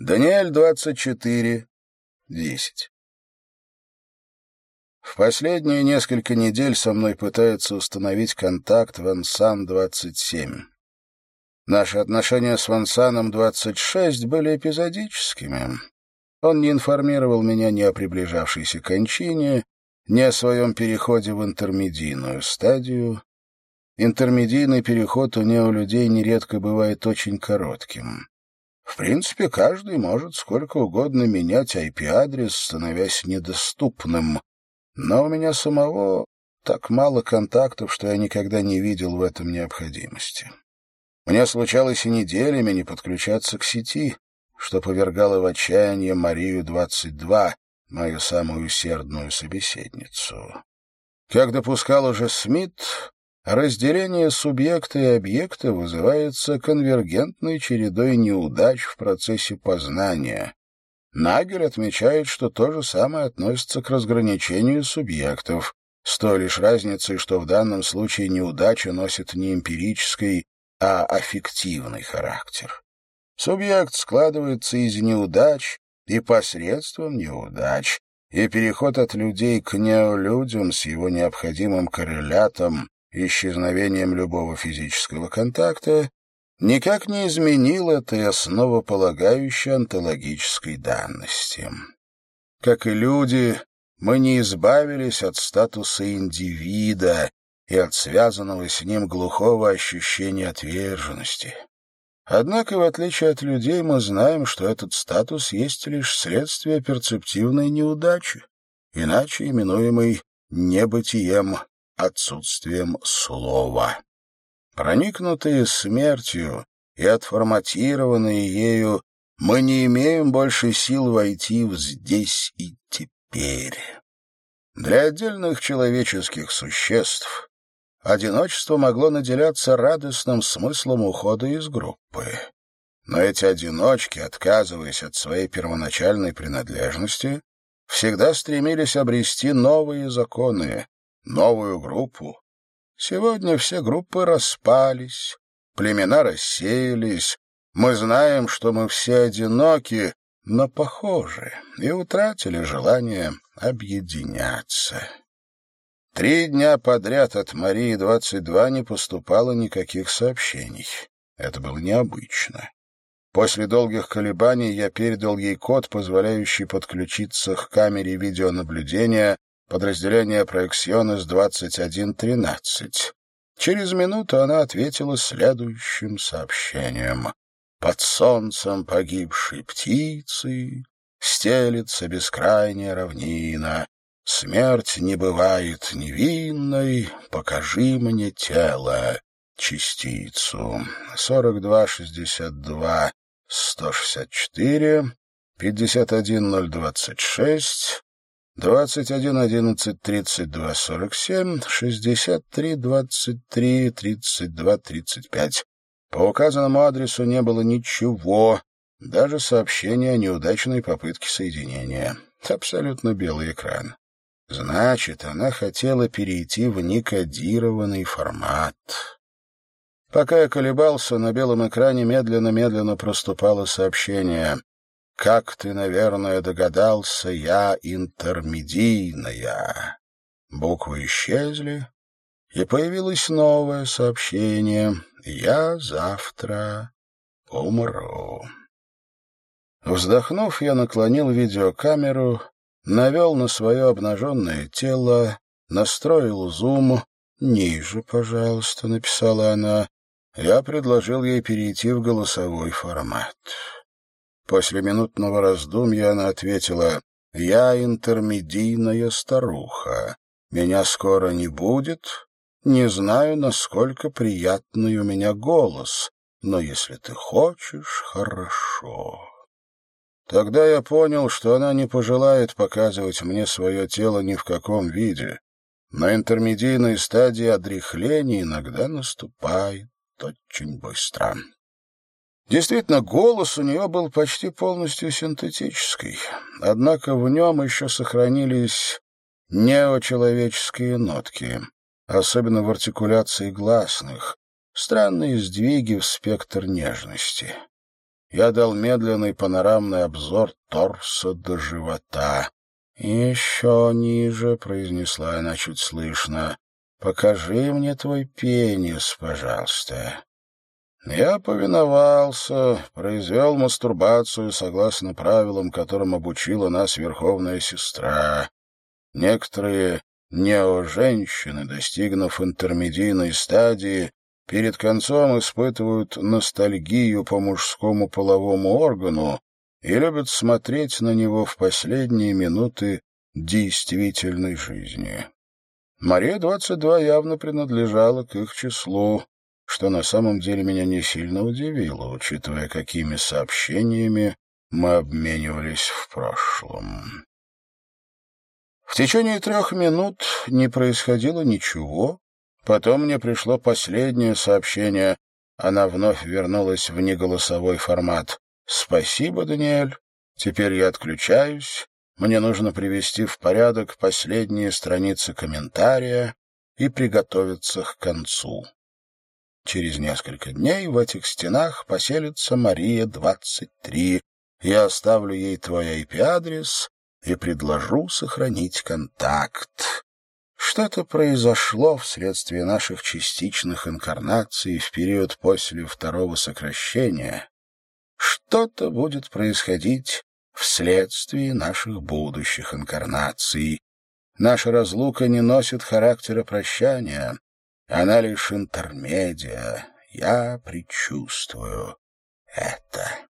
Даниэль 24, 10. В последние несколько недель со мной пытается установить контакт Вансан-27. Наши отношения с Вансаном-26 были эпизодическими. Он не информировал меня ни о приближавшейся кончине, ни о своем переходе в интермедийную стадию. Интермедийный переход у неолюдей нередко бывает очень коротким. В принципе, каждый может сколько угодно менять IP-адрес, становясь недоступным. Но у меня самого так мало контактов, что я никогда не видел в этом необходимости. Мне случалось и неделями не подключаться к сети, что повергало в отчаяние Марию-22, мою самую усердную собеседницу. Как допускал уже Смит, Разделение субъекта и объекта вызывается конвергентной чередой неудач в процессе познания. Нагель отмечает, что то же самое относится к разграничению субъектов, с той лишь разницей, что в данном случае неудача носит не эмпирический, а аффективный характер. Субъект складывается из неудач и посредством неудач, и переход от людей к неолюдям с его необходимым коррелятом исчезновением любого физического контакта, никак не изменил этой основополагающей онтологической данности. Как и люди, мы не избавились от статуса индивида и от связанного с ним глухого ощущения отверженности. Однако, в отличие от людей, мы знаем, что этот статус есть лишь следствие перцептивной неудачи, иначе именуемой небытием отсутствием слова. Проникнутые смертью и отформатированные ею, мы не имеем больше сил войти в здесь и теперь. Для отдельных человеческих существ одиночество могло наделяться радостным смыслом ухода из группы. Но эти одиночки, отказываясь от своей первоначальной принадлежности, всегда стремились обрести новые законы, новую группу. Сегодня все группы распались, племена рассеялись. Мы знаем, что мы все одиноки, но похожи, и утратили желание объединяться. Три дня подряд от Марии-22 не поступало никаких сообщений. Это было необычно. После долгих колебаний я передал ей код, позволяющий подключиться к камере видеонаблюдения подразделение Проекционес 2113. Через минуту она ответила следующим сообщением. «Под солнцем погибшей птицы стелится бескрайняя равнина. Смерть не бывает невинной, покажи мне тело, частицу. 42-62, 164, 51026, двадцать один одиннадцать тридцать два сорок семь шестьдесят три двадцать три тридцать два тридцать пять. По указанному адресу не было ничего, даже сообщения о неудачной попытке соединения. Абсолютно белый экран. Значит, она хотела перейти в некодированный формат. Пока я колебался, на белом экране медленно-медленно проступало сообщение. Как ты, наверное, догадался, я интермедийная. Буквы исчезли, и появилось новое сообщение. Я завтра умру. Вздохнув, я наклонил видеокамеру, навел на свое обнаженное тело, настроил зум. «Ниже, пожалуйста», — написала она. Я предложил ей перейти в голосовой формат. После минутного раздумья она ответила, «Я интермедийная старуха. Меня скоро не будет. Не знаю, насколько приятный у меня голос, но если ты хочешь, хорошо». Тогда я понял, что она не пожелает показывать мне свое тело ни в каком виде. На интермедийной стадии одряхления иногда наступает очень быстро. Действительно, голос у нее был почти полностью синтетический, однако в нем еще сохранились неочеловеческие нотки, особенно в артикуляции гласных, странные сдвиги в спектр нежности. я дал медленный панорамный обзор торса до живота. «Еще ниже», — произнесла она чуть слышно, — «покажи мне твой пенис, пожалуйста». Я повиновался, произвел мастурбацию согласно правилам, которым обучила нас Верховная Сестра. Некоторые нео-женщины, достигнув интермедийной стадии, перед концом испытывают ностальгию по мужскому половому органу и любят смотреть на него в последние минуты действительной жизни. Мария-22 явно принадлежала к их числу, что на самом деле меня не сильно удивило, учитывая, какими сообщениями мы обменивались в прошлом. В течение трех минут не происходило ничего. Потом мне пришло последнее сообщение. Она вновь вернулась в неголосовой формат. «Спасибо, Даниэль. Теперь я отключаюсь. Мне нужно привести в порядок последние страницы комментария и приготовиться к концу». Через несколько дней в этих стенах поселится Мария-23. Я оставлю ей твой IP-адрес и предложу сохранить контакт. Что-то произошло вследствие наших частичных инкарнаций в период после второго сокращения. Что-то будет происходить вследствие наших будущих инкарнаций. Наша разлука не носит характера прощания. Она лишь интермедия. Я предчувствую это.